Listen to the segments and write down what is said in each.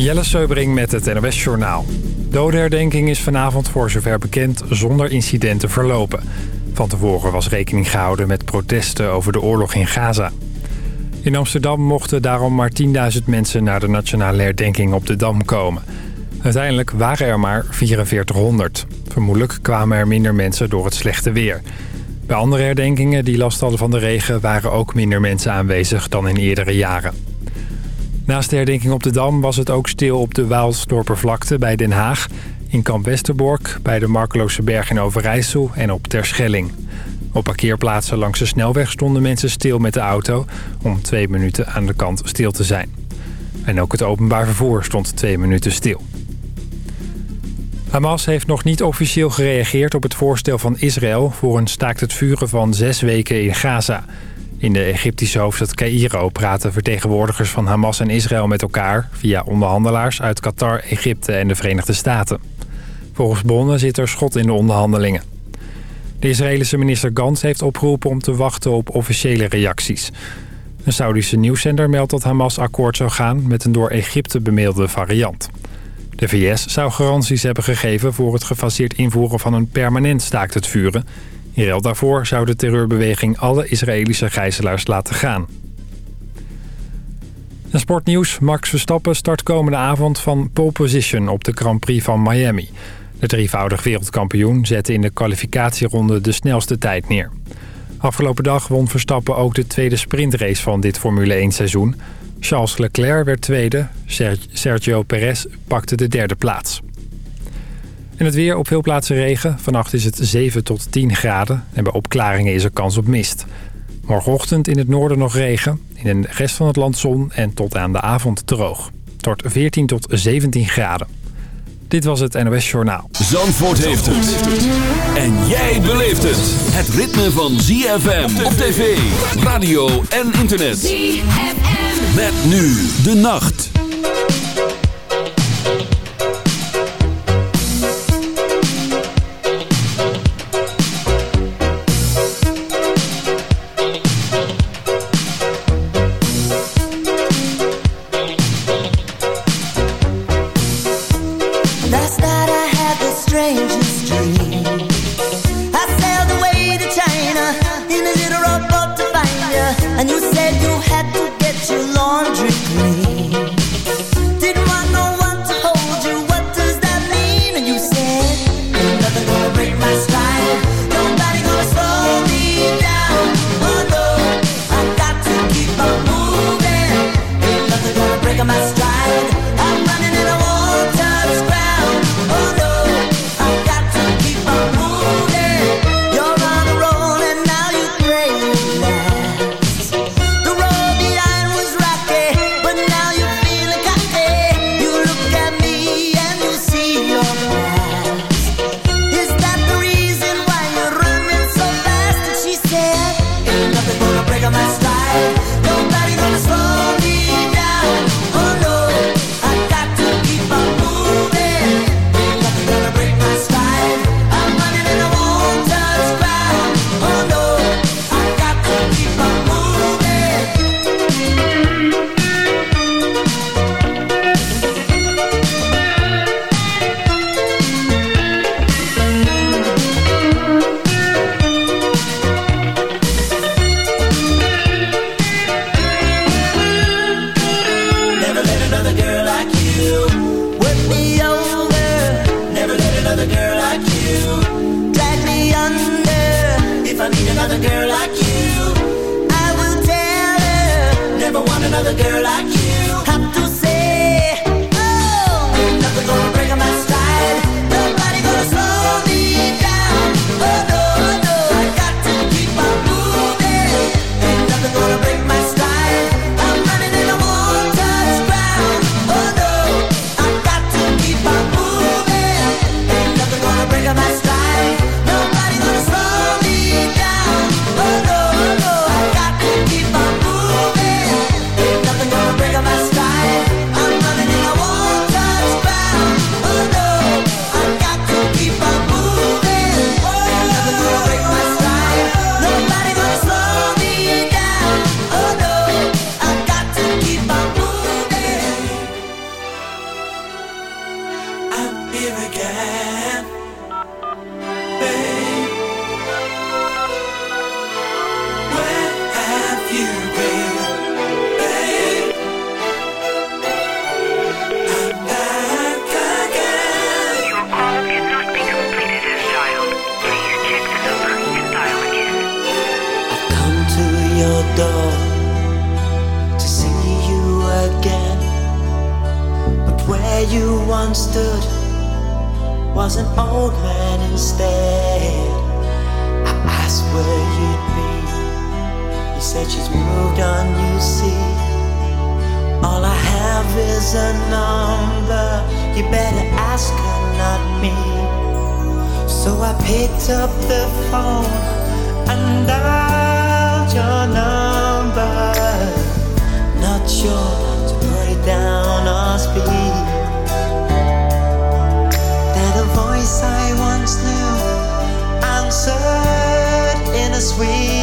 Jelle Seubering met het NOS Journaal. Dodenherdenking is vanavond voor zover bekend zonder incidenten verlopen. Van tevoren was rekening gehouden met protesten over de oorlog in Gaza. In Amsterdam mochten daarom maar 10.000 mensen naar de nationale herdenking op de Dam komen. Uiteindelijk waren er maar 4400. Vermoedelijk kwamen er minder mensen door het slechte weer. Bij andere herdenkingen die last hadden van de regen... waren ook minder mensen aanwezig dan in eerdere jaren. Naast de herdenking op de Dam was het ook stil op de Waalsdorpervlakte bij Den Haag... in Kamp Westerbork, bij de Markeloze Berg in Overijssel en op Terschelling. Op parkeerplaatsen langs de snelweg stonden mensen stil met de auto... om twee minuten aan de kant stil te zijn. En ook het openbaar vervoer stond twee minuten stil. Hamas heeft nog niet officieel gereageerd op het voorstel van Israël... voor een staakt het vuren van zes weken in Gaza. In de Egyptische hoofdstad Cairo praten vertegenwoordigers van Hamas en Israël met elkaar... via onderhandelaars uit Qatar, Egypte en de Verenigde Staten. Volgens bronnen zit er schot in de onderhandelingen. De Israëlische minister Gantz heeft opgeroepen om te wachten op officiële reacties. Een Saudische nieuwszender meldt dat Hamas akkoord zou gaan... met een door Egypte bemailde variant. De VS zou garanties hebben gegeven voor het gefaseerd invoeren van een permanent staakt het vuren. In ruil daarvoor zou de terreurbeweging alle Israëlische gijzelaars laten gaan. En sportnieuws. Max Verstappen start komende avond van pole position op de Grand Prix van Miami. De drievoudig wereldkampioen zette in de kwalificatieronde de snelste tijd neer. Afgelopen dag won Verstappen ook de tweede sprintrace van dit Formule 1 seizoen... Charles Leclerc werd tweede. Sergio Perez pakte de derde plaats. En het weer op veel plaatsen regen. Vannacht is het 7 tot 10 graden. En bij opklaringen is er kans op mist. Morgenochtend in het noorden nog regen. In de rest van het land zon en tot aan de avond droog. Tot 14 tot 17 graden. Dit was het NOS Journaal. Zandvoort heeft het. En jij beleeft het. Het ritme van ZFM op tv, radio en internet. ZFM. Met nu de nacht. Said she's moved on, you see. All I have is a number. You better ask her, not me. So I picked up the phone and dialed your number. Not sure to put it down or speak. That a voice I once knew answered in a sweet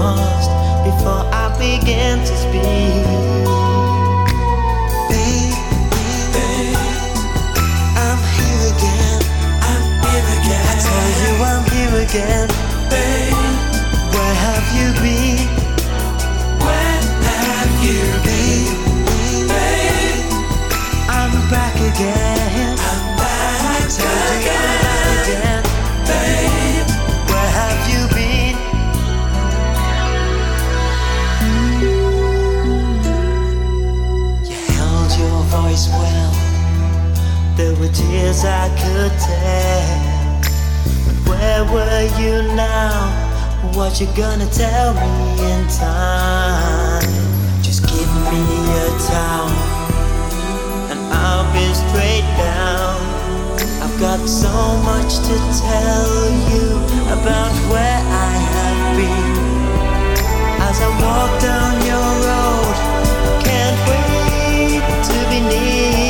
paused before I began to speak. Babe, I'm here again. I'm here again. I tell you I'm here again. Tears I could tell. But where were you now? What you gonna tell me in time? Just give me a towel and I'll be straight down. I've got so much to tell you about where I have been. As I walk down your road, can't wait to be near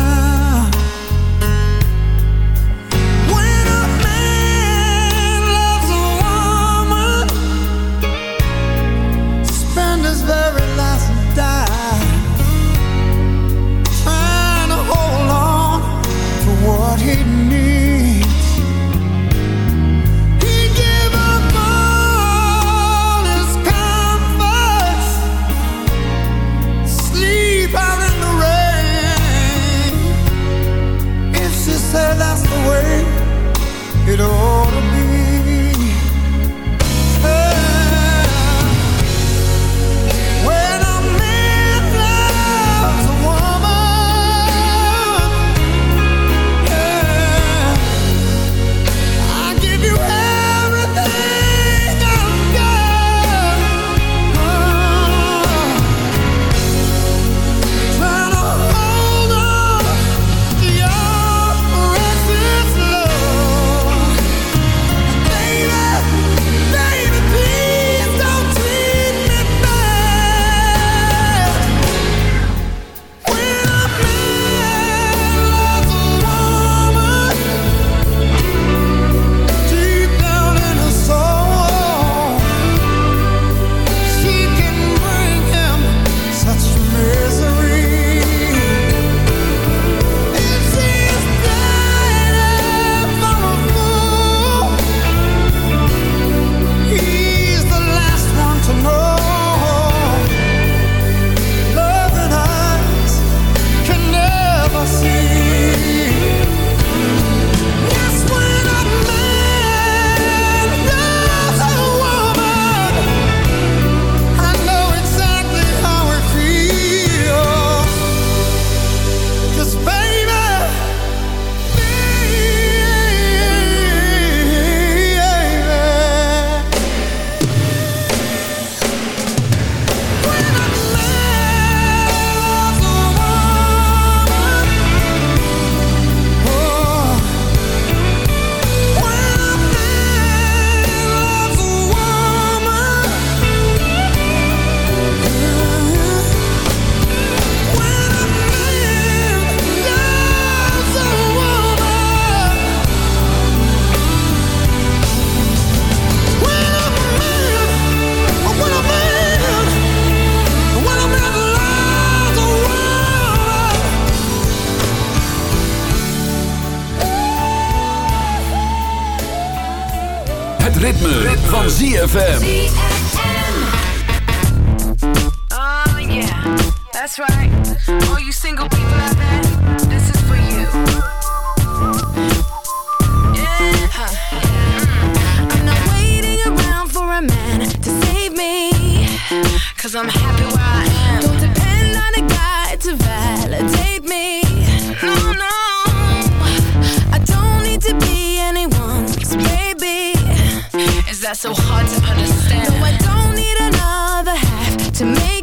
that's so hard to understand. No, I don't need another half to make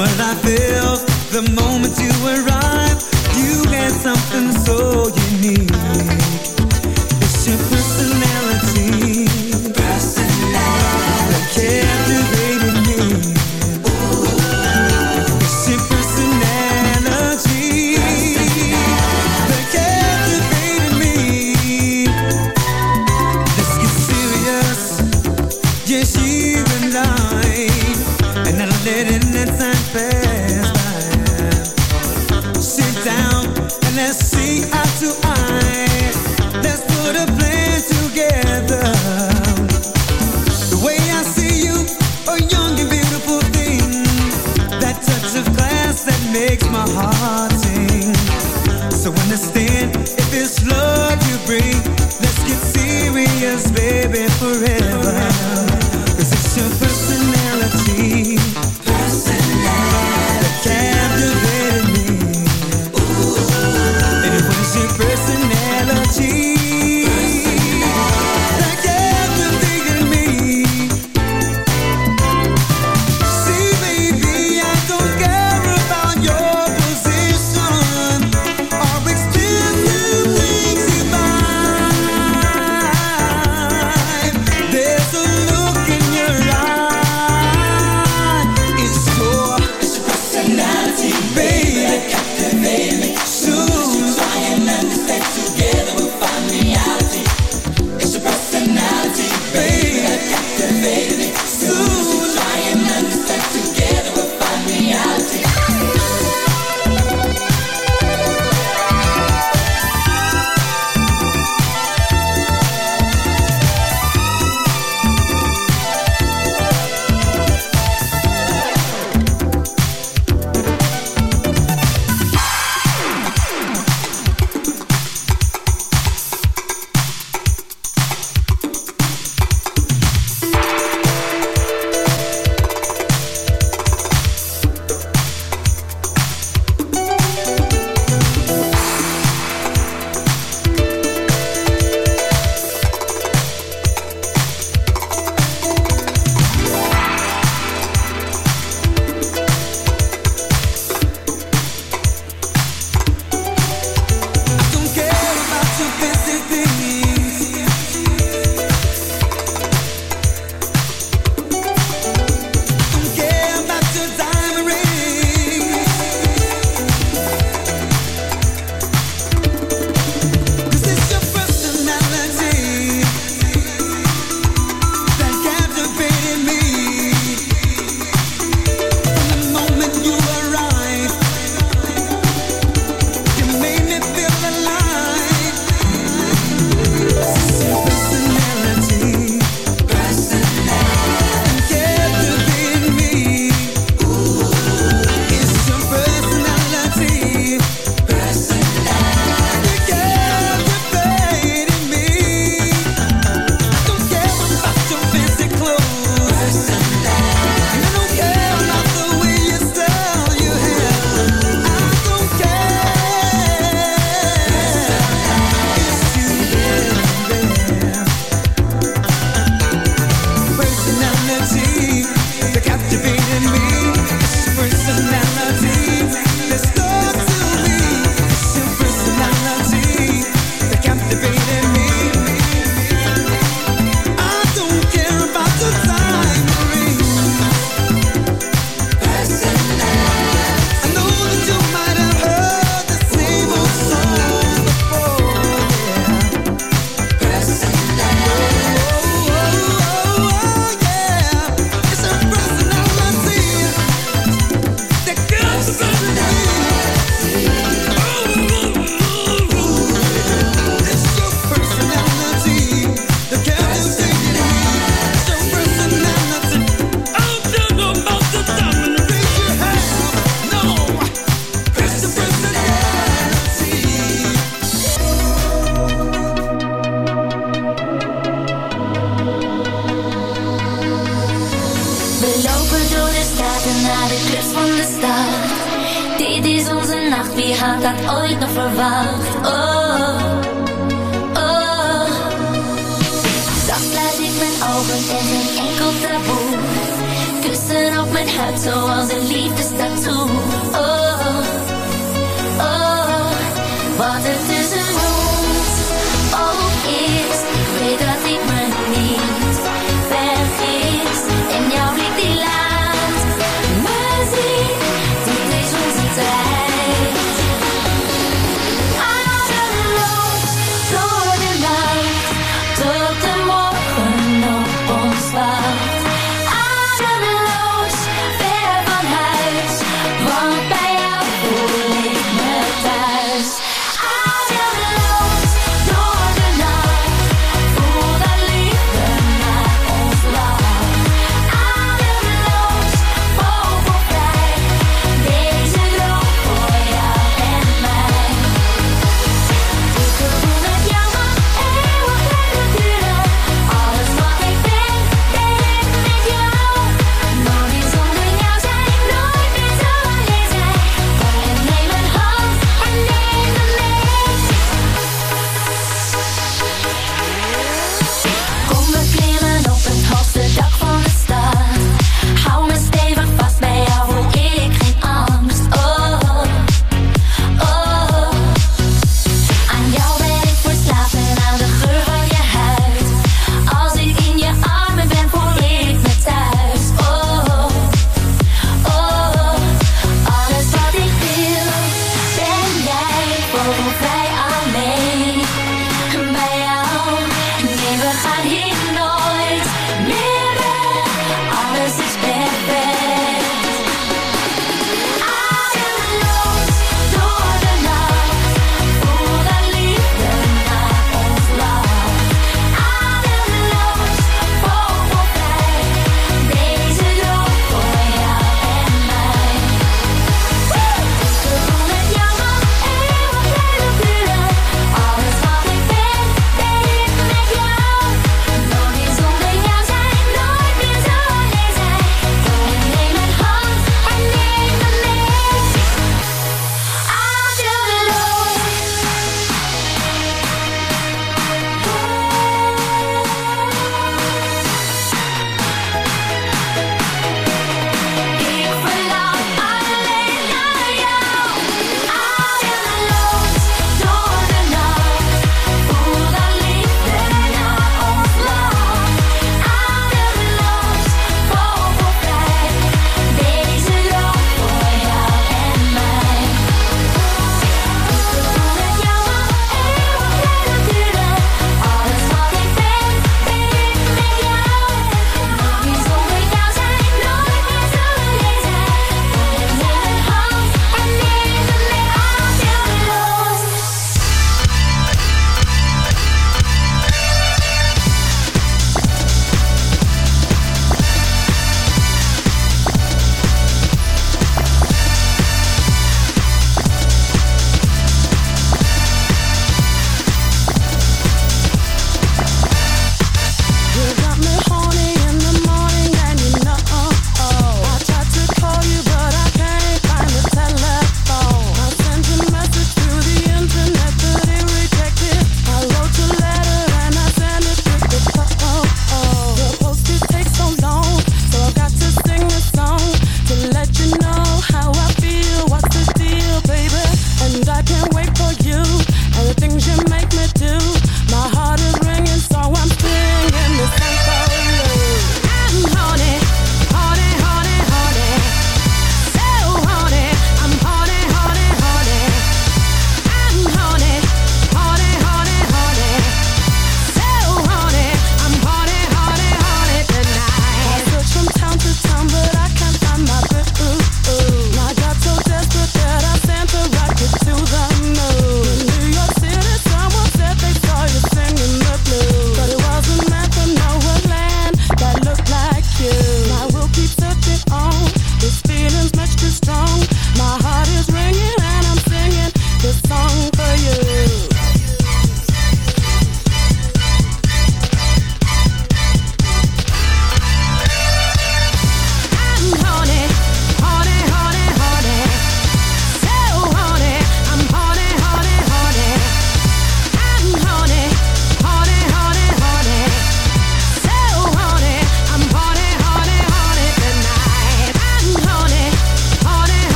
what I feel the moment you arrive. You had something so unique.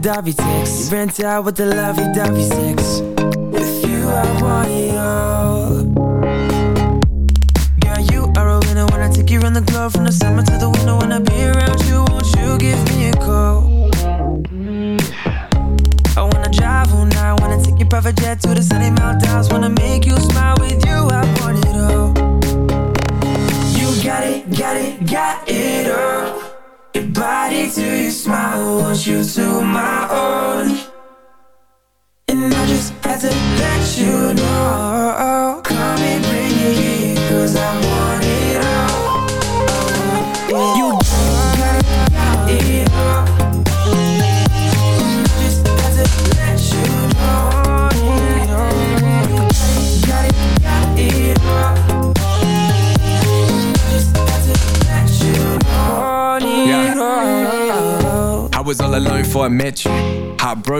Lovey-dovey sex. You rent out with the lovey-dovey sex. With you I want it all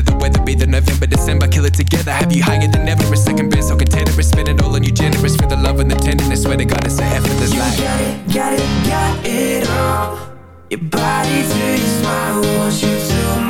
Whether the weather be the November, December, kill it together. Have you higher than ever? A second best, so container, spend it all on you, generous for the love and the tenderness. Swear to God, it's a effortless life. Got it, got it, got it all. Your body to your smile, want you to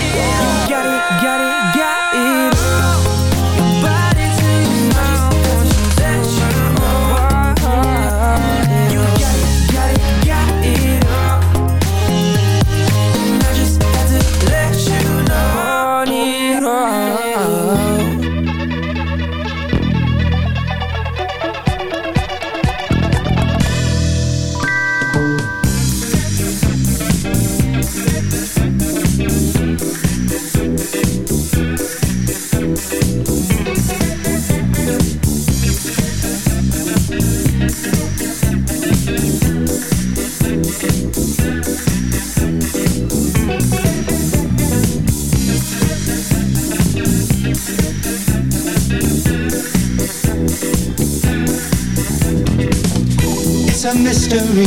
It's a mystery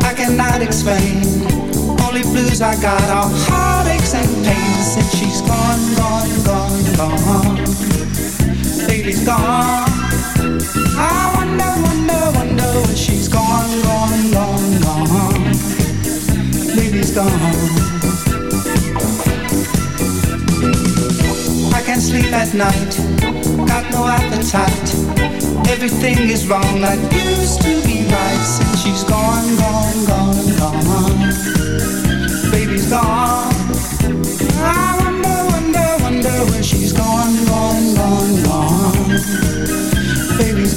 I cannot explain. Only blues I got are heartaches and pains. Since she's gone, gone, gone, gone. Baby's gone. Night. Got no appetite. Everything is wrong used to be right since she's gone, gone, gone, gone. Baby's gone.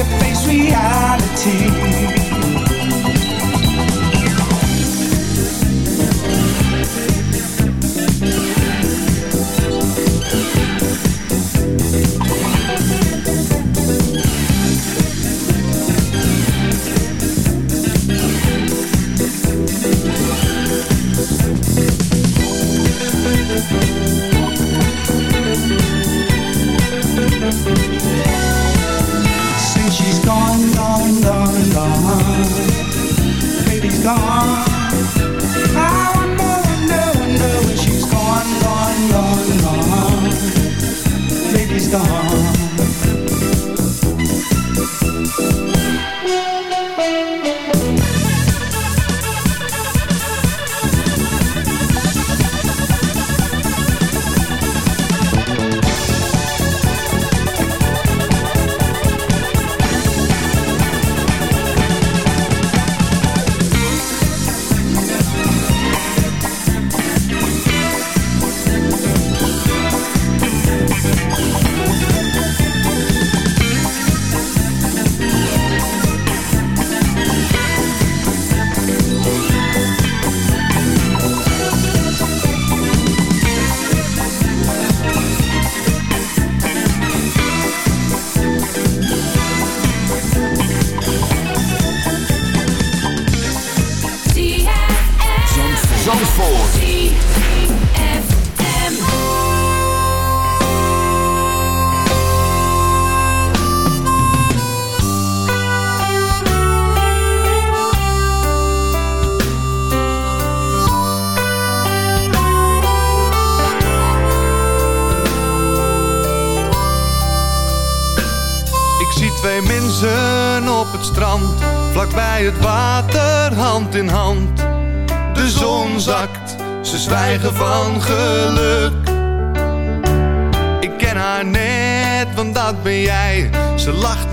to face reality.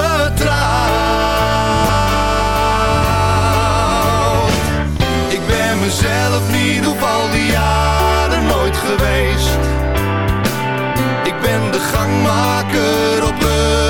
getrouwd. Ik ben mezelf niet op al die jaren nooit geweest. Ik ben de gangmaker op het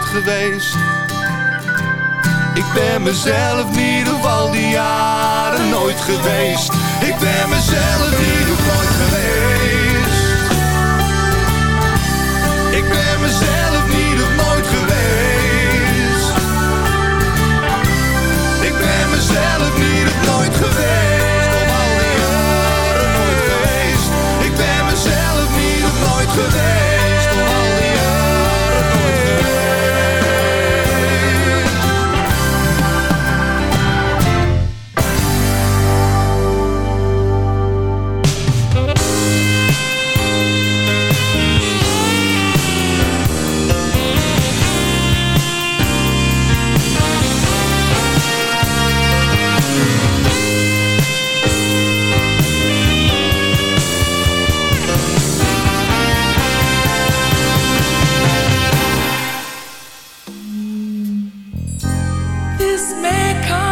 geweest. Ik ben mezelf niet of al die jaren nooit geweest. Ik ben mezelf niet of nooit geweest. Ik ben mezelf niet of nooit geweest. Ik ben mezelf niet of nooit geweest. Al geweest. Ik ben mezelf niet nooit geweest. This may come.